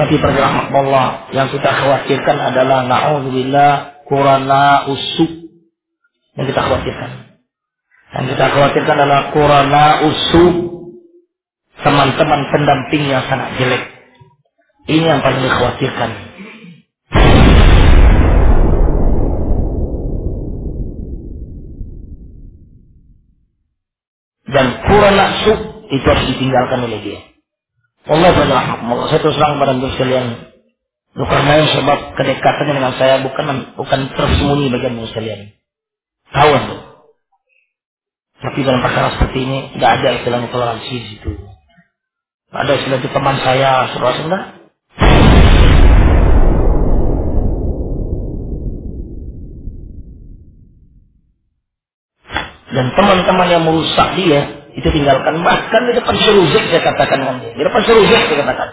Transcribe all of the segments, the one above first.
Tapi Allah yang kita khawatirkan adalah na'udzubillah kurana usuk. Yang kita khawatirkan. Yang kita khawatirkan adalah kurana usuk. Teman-teman pendamping yang sangat jelek. Ini yang paling dikhawatirkan. Dan kurana usuk itu harus ditinggalkan oleh dia. Allah berrahmat. Saya terus terang kepada sekalian. Bukan sebab kedekatannya dengan saya bukan bukan tersembunyi bagian sekalian. Tahu itu. Tapi dalam perkara seperti ini tidak ada istilahnya toleransi di situ. Ada istilah itu teman saya, saudara enggak. Dan teman-teman yang merusak dia itu tinggalkan. Bahkan di depan seruzik saya katakan. Di depan seruzik saya katakan.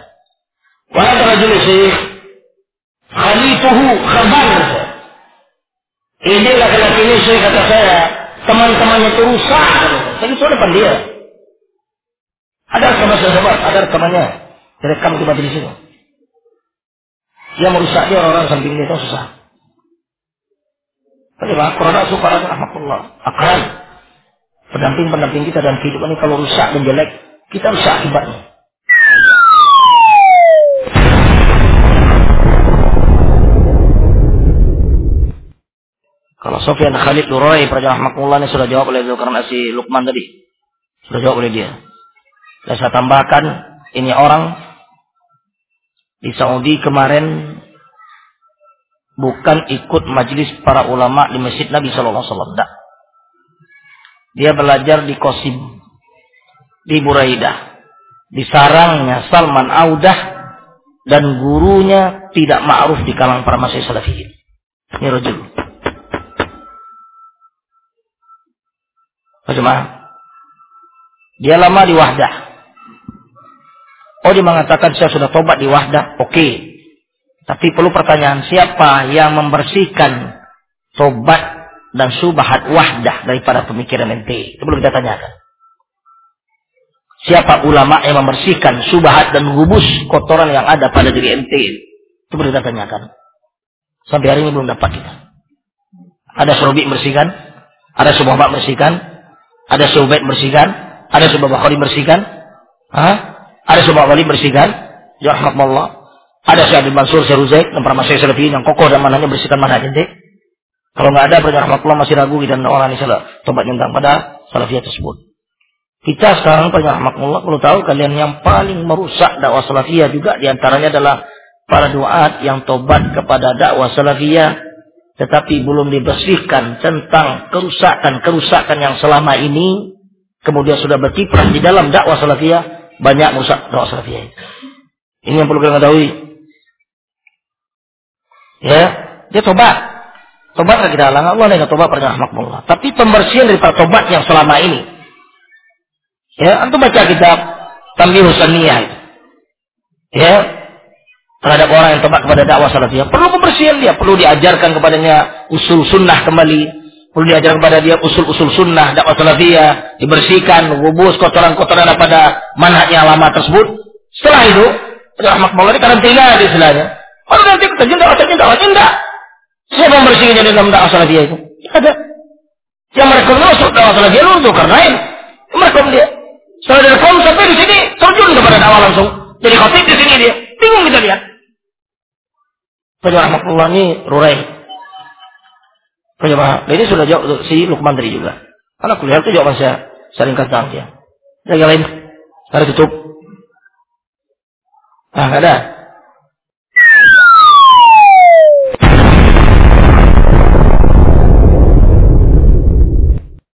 Wahai rajul syekh, khalituhu khabar. Ini laki-laki ini saya kata saya, teman-temannya itu rusak. Saya itu depan dia. Ada sama sahabat, ada rekamannya. Direkam di di sini. Dia merusak dia orang-orang samping dia itu susah. Bagaimana? Corona suka rahmatullah. Akal pendamping-pendamping kita dan kehidupan ini kalau rusak dan jelek, kita rusak akibatnya. Kalau Sofyan Khalid Durai, Praja Mahmullah ini sudah jawab oleh karena si Lukman tadi. Sudah jawab oleh dia. Dan saya tambahkan, ini orang di Saudi kemarin bukan ikut majelis para ulama di Masjid Nabi Sallallahu Alaihi Wasallam. Dia belajar di Kosim, di Buraidah, di sarangnya Salman Audah, dan gurunya tidak ma'ruf di kalangan para masih salafiyin. Ini rojul. Bagaimana? Dia lama di Wahdah. Oh dia mengatakan saya sudah tobat di Wahdah. Oke. Okay. Tapi perlu pertanyaan siapa yang membersihkan tobat dan subhat wahdah daripada pemikiran ente. Itu perlu kita tanyakan. Siapa ulama yang membersihkan subhat dan gubus kotoran yang ada pada diri ente? Itu perlu kita tanyakan. Sampai hari ini belum dapat kita. Ada Surubi membersihkan, ada Subah membersihkan, ada Subait membersihkan, ada Subah Bukhari membersihkan, Hah? ada Subah Wali membersihkan, ya Allah. Ada Syekh Mansur Syekh dan para masyarakat yang kokoh dan mananya bersihkan mana ente. Kalau nggak ada berarti rahmatullah masih ragu dan orang ini salah tobat tentang pada salafiyah tersebut. Kita sekarang banyak rahmatullah perlu tahu kalian yang paling merusak dakwah salafiyah juga di antaranya adalah para doa yang tobat kepada dakwah salafiyah tetapi belum dibersihkan tentang kerusakan-kerusakan yang selama ini kemudian sudah berkiprah di dalam dakwah salafiyah banyak merusak dakwah salafiyah ini yang perlu kita ketahui. Ya dia tobat Tobat kita halang Allah yang tobat pernah makmullah. Tapi pembersihan dari tobat yang selama ini. Ya, antum baca kitab Tambihus Saniyah. Ya, terhadap orang yang tobat kepada dakwah salafiyah. Perlu pembersihan dia, perlu diajarkan kepadanya usul sunnah kembali. Perlu diajarkan kepada dia usul-usul sunnah dakwah salafiyah, dibersihkan, rubus kotoran-kotoran pada manhajnya lama tersebut. Setelah itu, rahmatullah ini karantina di istilahnya. Kalau nanti kita dakwah, dakwah, enggak. Siapa yang bersihnya dalam dakwah dia itu? ada. Yang mereka masuk dakwah dia luntur karena ini. Mereka dia. Setelah dari kaum sampai di sini terjun kepada dakwah langsung. Jadi khotib di sini dia. Bingung kita lihat. Penyuh rahmatullah ini rurai. Penyuh Ini sudah jawab si Lukman tadi juga. Karena kuliah itu jawaban saya sering kata dia. Yang lain. Hari tutup. Nah, ada.